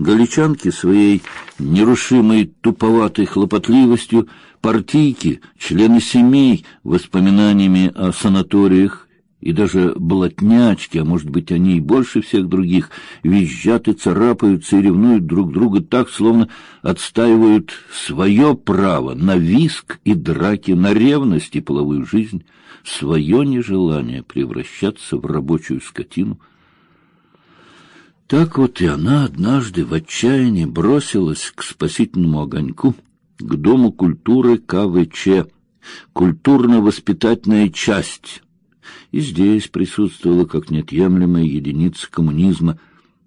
Галичанки своей нерушимой туповатой хлопотливостью, партийки, члены семей, воспоминаниями о санаториях и даже блатнячки, а может быть, они и больше всех других, визжат и царапаются и ревнуют друг друга так, словно отстаивают свое право на виск и драки, на ревность и половую жизнь, свое нежелание превращаться в рабочую скотину. Так вот и она однажды в отчаянии бросилась к спасительному огоньку, к Дому культуры КВЧ, культурно-воспитательная часть, и здесь присутствовала как неотъемлемая единица коммунизма,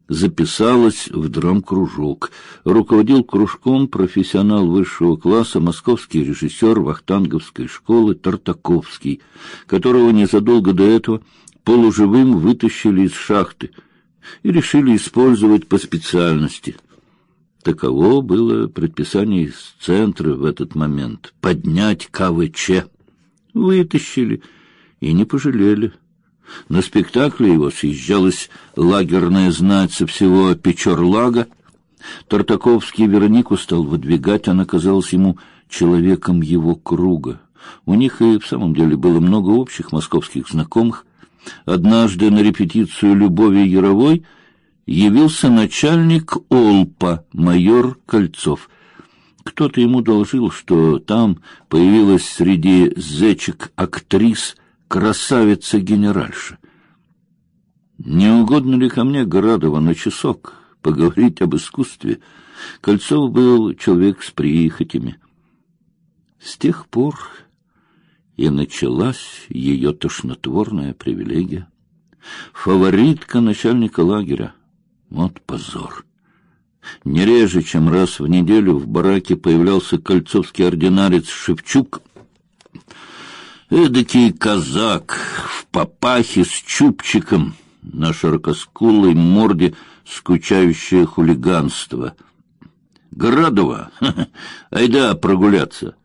записалась в драмкружок. Руководил кружком профессионал высшего класса, московский режиссер Вахтанговской школы Тартаковский, которого незадолго до этого полуживым вытащили из шахты и решили использовать по специальности. Таково было предписание из центра в этот момент — поднять КВЧ. Вытащили — и не пожалели. На спектакле его съезжалась лагерная знать со всего Печорлага. Тартаковский Веронику стал выдвигать, она казалась ему человеком его круга. У них и в самом деле было много общих московских знакомых. Однажды на репетицию Любови Яровой явился начальник Олпа, майор Кольцов. Кто-то ему доложил, что там появилась среди зечек актрис красавица-генеральша. Не угодно ли ко мне, Градова, на часок поговорить об искусстве? Кольцов был человек с прихотями. С тех пор и началась ее тошнотворная привилегия. Фаворитка начальника лагеря. Вот позор. Не реже, чем раз в неделю в бараке появлялся кольцовский ординарец Шевчук — Эдакий казак в папахе с чубчиком на широкоскулой морде скучающее хулиганство. Градова, айда прогуляться.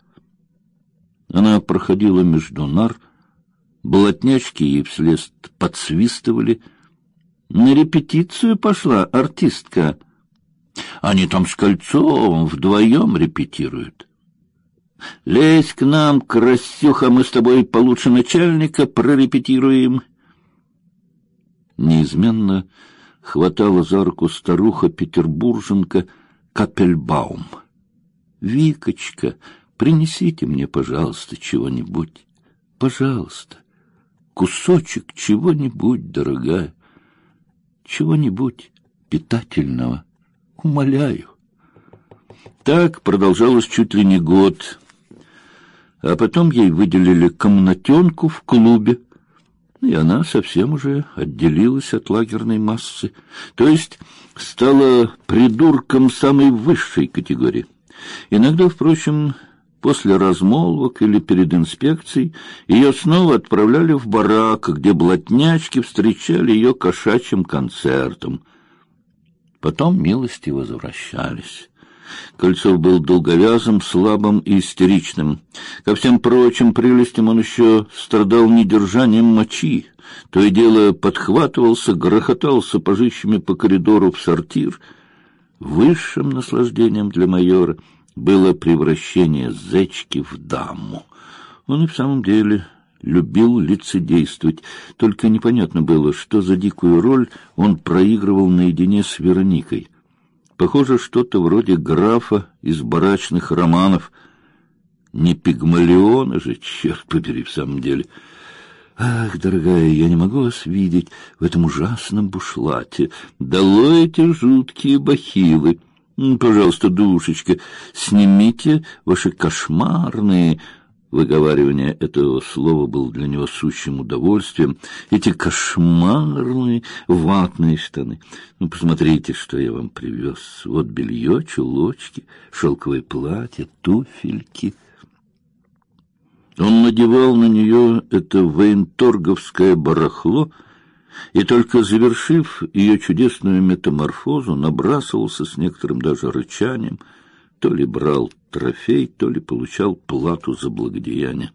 Она проходила между нар, блатнячки ей вслед подсвистывали. На репетицию пошла артистка. Они там с Кольцовым вдвоем репетируют. Лезь к нам, красюха, мы с тобой получше начальника прорепетируем. Неизменно хватала за руку старуха-петербурженка Капельбаум. Викочка, принесите мне, пожалуйста, чего-нибудь. Пожалуйста. Кусочек чего-нибудь, дорогая. Чего-нибудь питательного. Умоляю. Так продолжалось чуть ли не год а потом ей выделили комнатенку в клубе, и она совсем уже отделилась от лагерной массы, то есть стала придурком самой высшей категории. Иногда, впрочем, после размолвок или перед инспекцией ее снова отправляли в барак, где блатнячки встречали ее кошачьим концертом. Потом милости возвращались. Кольцов был долговязым, слабым и истеричным. Ко всем прочим прелестям он еще страдал недержанием мочи. То и дело подхватывался, грохотал сапожищами по коридору в сортир. Высшим наслаждением для майора было превращение зечки в даму. Он и в самом деле любил лицедействовать, только непонятно было, что за дикую роль он проигрывал наедине с Вероникой. Похоже, что-то вроде графа из барачных романов. Не пигмалиона же, черт побери, в самом деле. Ах, дорогая, я не могу вас видеть в этом ужасном бушлате. Долой эти жуткие бахилы. Пожалуйста, душечка, снимите ваши кошмарные Выговаривание этого слова было для него сущим удовольствием. Эти кошмарные ватные штаны. Ну, посмотрите, что я вам привез. Вот белье, чулочки, шелковое платье, туфельки. Он надевал на нее это военторговское барахло, и только завершив ее чудесную метаморфозу, набрасывался с некоторым даже рычанием — то ли брал трофей, то ли получал плату за благодеяние.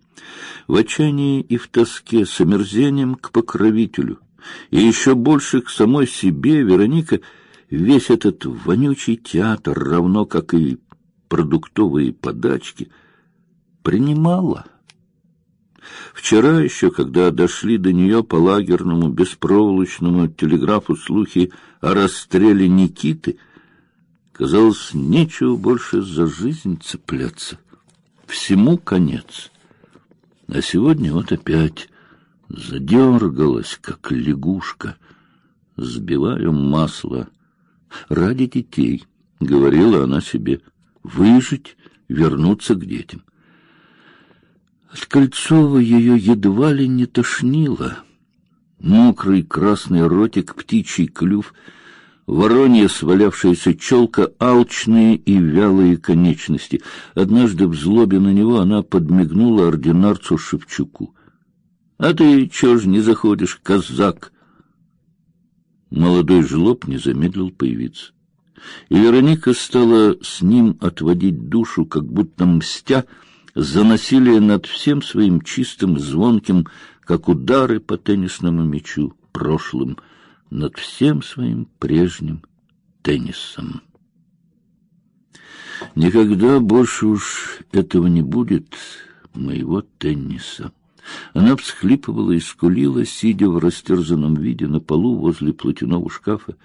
В отчаянии и в тоске, с омерзением к покровителю, и еще больше к самой себе, Вероника весь этот вонючий театр, равно как и продуктовые подачки, принимала. Вчера еще, когда дошли до нее по лагерному беспроволочному телеграфу слухи о расстреле Никиты, казалось, нечего больше за жизнь цепляться. Всему конец. А сегодня вот опять задергалась, как лягушка. Сбиваю масло. Ради детей, — говорила она себе, — выжить, вернуться к детям. От Кольцова ее едва ли не тошнило. Мокрый красный ротик, птичий клюв, воронья свалявшаяся челка, алчные и вялые конечности. Однажды в злобе на него она подмигнула ординарцу Шевчуку. — А ты чего ж не заходишь, казак? Молодой жлоб не замедлил появиться. И Вероника стала с ним отводить душу, как будто мстя, за насилие над всем своим чистым, звонким, как удары по теннисному мячу, прошлым, над всем своим прежним теннисом. Никогда больше уж этого не будет, моего тенниса. Она всхлипывала и скулила, сидя в растерзанном виде на полу возле платяного шкафа.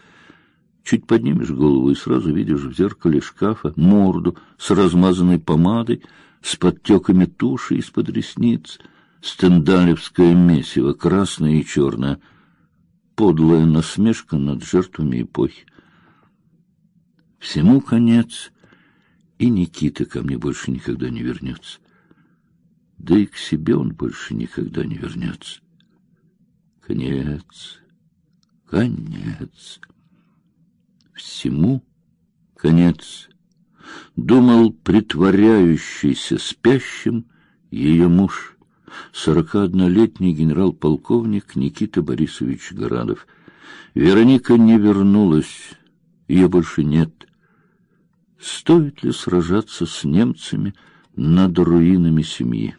Чуть поднимешь голову и сразу видишь в зеркале шкафа морду с размазанной помадой, с подтеками туши из-под ресниц, стендалевское месиво, красное и черное, подлая насмешка над жертвами эпохи. Всему конец, и Никита ко мне больше никогда не вернется. Да и к себе он больше никогда не вернется. Конец, конец, всему конец думал притворяющийся спящим ее муж, сорокаоднолетний генерал-полковник Никита Борисович Горадов. Вероника не вернулась, ее больше нет. Стоит ли сражаться с немцами над руинами семьи?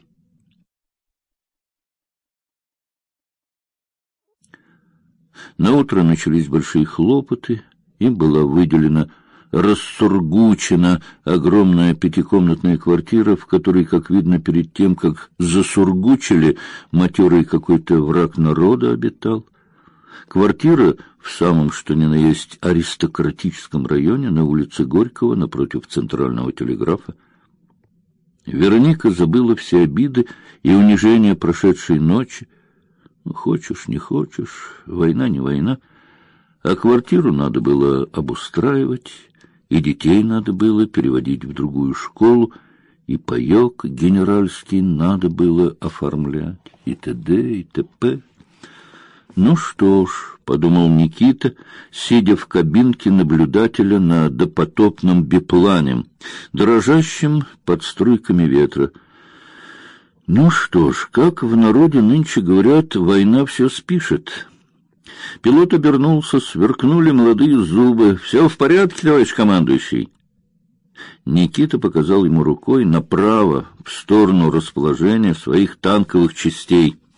На утро начались большие хлопоты, им была выделена рассургучена огромная пятикомнатная квартира, в которой, как видно, перед тем, как засургучили, матерый какой-то враг народа обитал. Квартира в самом что ни на есть аристократическом районе на улице Горького напротив центрального телеграфа. Вероника забыла все обиды и унижения прошедшей ночи. Ну, хочешь, не хочешь, война не война, а квартиру надо было обустраивать и детей надо было переводить в другую школу, и паёк генеральский надо было оформлять, и т.д., и т.п. Ну что ж, подумал Никита, сидя в кабинке наблюдателя на допотопном биплане, дрожащем под струйками ветра. Ну что ж, как в народе нынче говорят, война все спишет. Пилот обернулся, сверкнули молодые зубы. «Все в порядке, товарищ командующий?» Никита показал ему рукой направо, в сторону расположения своих танковых частей —